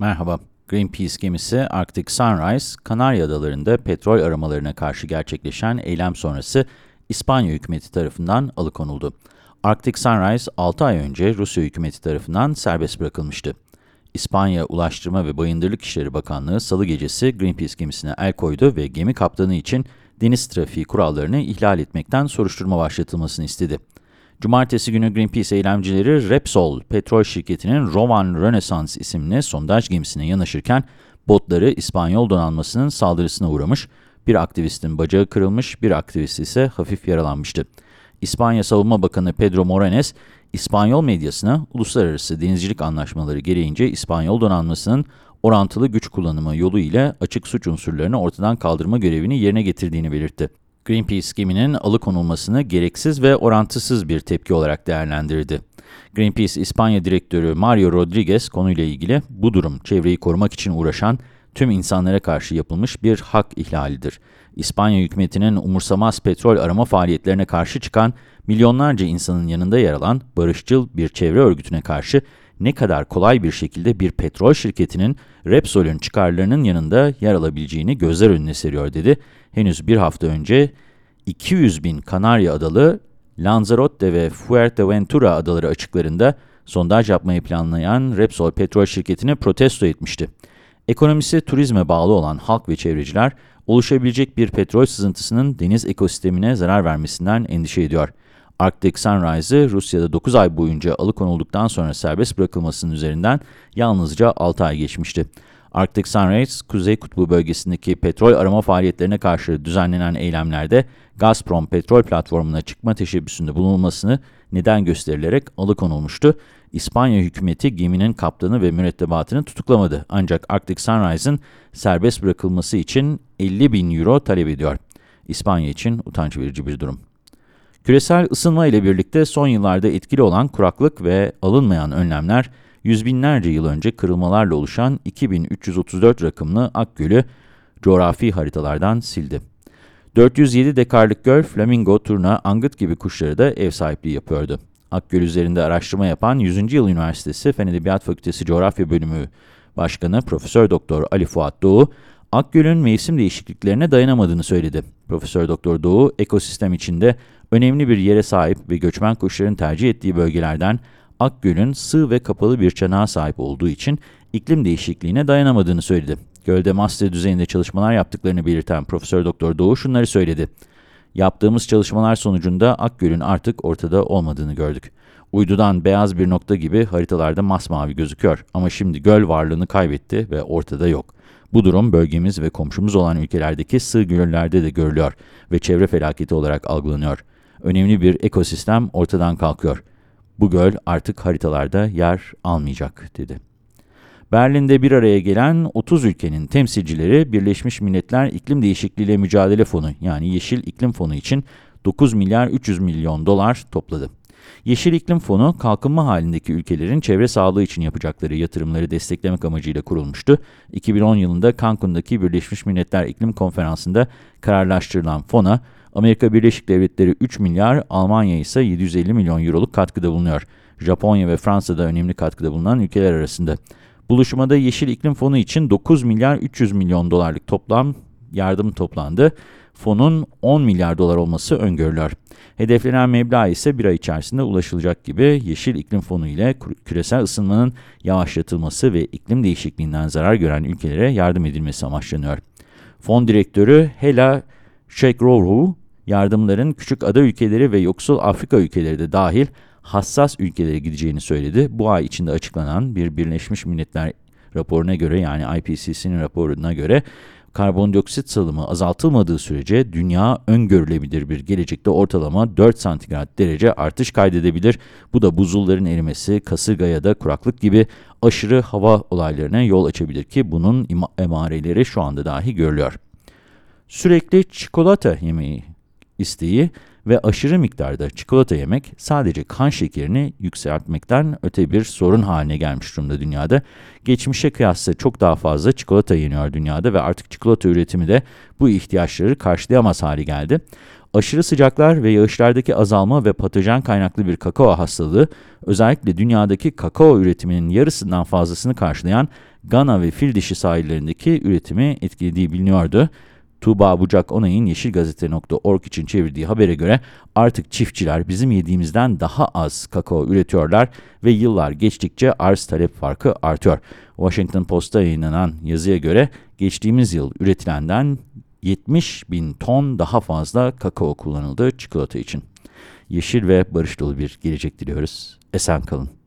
Merhaba. Greenpeace gemisi Arctic Sunrise, Kanarya Adaları'nda petrol aramalarına karşı gerçekleşen eylem sonrası İspanya hükümeti tarafından alıkonuldu. Arctic Sunrise 6 ay önce Rusya hükümeti tarafından serbest bırakılmıştı. İspanya Ulaştırma ve Bayındırlık İşleri Bakanlığı salı gecesi Greenpeace gemisine el koydu ve gemi kaptanı için deniz trafiği kurallarını ihlal etmekten soruşturma başlatılmasını istedi. Cumartesi günü Greenpeace eylemcileri Repsol petrol şirketinin Rowan Renaissance isimli sondaj gemisine yanaşırken botları İspanyol donanmasının saldırısına uğramış, bir aktivistin bacağı kırılmış, bir aktivist ise hafif yaralanmıştı. İspanya Savunma Bakanı Pedro Moranes, İspanyol medyasına uluslararası denizcilik anlaşmaları gereğince İspanyol donanmasının orantılı güç kullanımı yolu ile açık suç unsurlarını ortadan kaldırma görevini yerine getirdiğini belirtti. Greenpeace geminin alıkonulmasını gereksiz ve orantısız bir tepki olarak değerlendirdi. Greenpeace İspanya Direktörü Mario Rodriguez konuyla ilgili bu durum çevreyi korumak için uğraşan tüm insanlara karşı yapılmış bir hak ihlalidir. İspanya hükümetinin umursamaz petrol arama faaliyetlerine karşı çıkan milyonlarca insanın yanında yer alan barışçıl bir çevre örgütüne karşı ne kadar kolay bir şekilde bir petrol şirketinin Repsol'ün çıkarlarının yanında yer alabileceğini gözler önüne seriyor dedi. Henüz bir hafta önce 200 bin Kanarya Adalı, Lanzarote ve Fuerteventura adaları açıklarında sondaj yapmayı planlayan Repsol petrol şirketini protesto etmişti. Ekonomisi turizme bağlı olan halk ve çevreciler, oluşabilecek bir petrol sızıntısının deniz ekosistemine zarar vermesinden endişe ediyor. Arctic Sunrise'ı Rusya'da 9 ay boyunca alıkonulduktan sonra serbest bırakılmasının üzerinden yalnızca 6 ay geçmişti. Arctic Sunrise, Kuzey Kutbu bölgesindeki petrol arama faaliyetlerine karşı düzenlenen eylemlerde Gazprom petrol platformuna çıkma teşebbüsünde bulunulmasını neden gösterilerek alıkonulmuştu. İspanya hükümeti geminin kaptanı ve mürettebatını tutuklamadı. Ancak Arctic Sunrise'ın serbest bırakılması için 50 bin euro talep ediyor. İspanya için utanç verici bir durum. Küresel ısınma ile birlikte son yıllarda etkili olan kuraklık ve alınmayan önlemler, yüz binlerce yıl önce kırılmalarla oluşan 2334 rakımlı Akgöl'ü coğrafi haritalardan sildi. 407 dekarlık göl, flamingo, turna, angıt gibi kuşları da ev sahipliği yapıyordu. Akgöl üzerinde araştırma yapan 100. Yıl Üniversitesi Fen Edebiyat Fakültesi Coğrafya Bölümü Başkanı Profesör Doktor Ali Fuat Doğu, Akgöl'ün mevsim değişikliklerine dayanamadığını söyledi. Profesör Doktor Doğu, ekosistem içinde önemli bir yere sahip ve göçmen kuşların tercih ettiği bölgelerden Akgöl'ün sığ ve kapalı bir çanağa sahip olduğu için iklim değişikliğine dayanamadığını söyledi. Gölde master düzeyinde çalışmalar yaptıklarını belirten Profesör Doktor Doğu şunları söyledi. Yaptığımız çalışmalar sonucunda Akgöl'ün artık ortada olmadığını gördük. Uydudan beyaz bir nokta gibi haritalarda masmavi gözüküyor ama şimdi göl varlığını kaybetti ve ortada yok. Bu durum bölgemiz ve komşumuz olan ülkelerdeki sığ göllerde de görülüyor ve çevre felaketi olarak algılanıyor. Önemli bir ekosistem ortadan kalkıyor. Bu göl artık haritalarda yer almayacak, dedi. Berlin'de bir araya gelen 30 ülkenin temsilcileri Birleşmiş Milletler İklim Değişikliği ile Mücadele Fonu yani Yeşil İklim Fonu için 9 milyar 300 milyon dolar topladı. Yeşil İklim Fonu, kalkınma halindeki ülkelerin çevre sağlığı için yapacakları yatırımları desteklemek amacıyla kurulmuştu. 2010 yılında Cancun'daki Birleşmiş Milletler İklim Konferansı'nda kararlaştırılan fona, Amerika Birleşik Devletleri 3 milyar, Almanya ise 750 milyon euroluk katkıda bulunuyor. Japonya ve Fransa da önemli katkıda bulunan ülkeler arasında. Buluşmada Yeşil İklim Fonu için 9 milyar 300 milyon dolarlık toplam yardım toplandı. Fonun 10 milyar dolar olması öngörülüyor. Hedeflenen meblağ ise bir ay içerisinde ulaşılacak gibi Yeşil İklim Fonu ile küresel ısınmanın yavaşlatılması ve iklim değişikliğinden zarar gören ülkelere yardım edilmesi amaçlanıyor. Fon direktörü Hela Shekrovu, yardımların küçük ada ülkeleri ve yoksul Afrika ülkeleri de dahil hassas ülkelere gideceğini söyledi. Bu ay içinde açıklanan bir Birleşmiş Milletler raporuna göre yani IPCC'nin raporuna göre karbondioksit salımı azaltılmadığı sürece dünya öngörülebilir bir gelecekte ortalama 4 santigrat derece artış kaydedebilir. Bu da buzulların erimesi, kasırga ya da kuraklık gibi aşırı hava olaylarına yol açabilir ki bunun emareleri şu anda dahi görülüyor. Sürekli çikolata yemeği isteği ve aşırı miktarda çikolata yemek sadece kan şekerini yükseltmekten öte bir sorun haline gelmiş durumda dünyada. Geçmişe kıyasla çok daha fazla çikolata yeniyor dünyada ve artık çikolata üretimi de bu ihtiyaçları karşılayamaz hale geldi. Aşırı sıcaklar ve yağışlardaki azalma ve patojen kaynaklı bir kakao hastalığı, özellikle dünyadaki kakao üretiminin yarısından fazlasını karşılayan Gana ve fil dişi sahillerindeki üretimi etkilediği biliniyordu. Tuğba Bucak Onay'ın yeşilgazete.org için çevirdiği habere göre artık çiftçiler bizim yediğimizden daha az kakao üretiyorlar ve yıllar geçtikçe arz talep farkı artıyor. Washington Post'ta yayınlanan yazıya göre geçtiğimiz yıl üretilenden 70 bin ton daha fazla kakao kullanıldı çikolata için. Yeşil ve barış dolu bir gelecek diliyoruz. Esen kalın.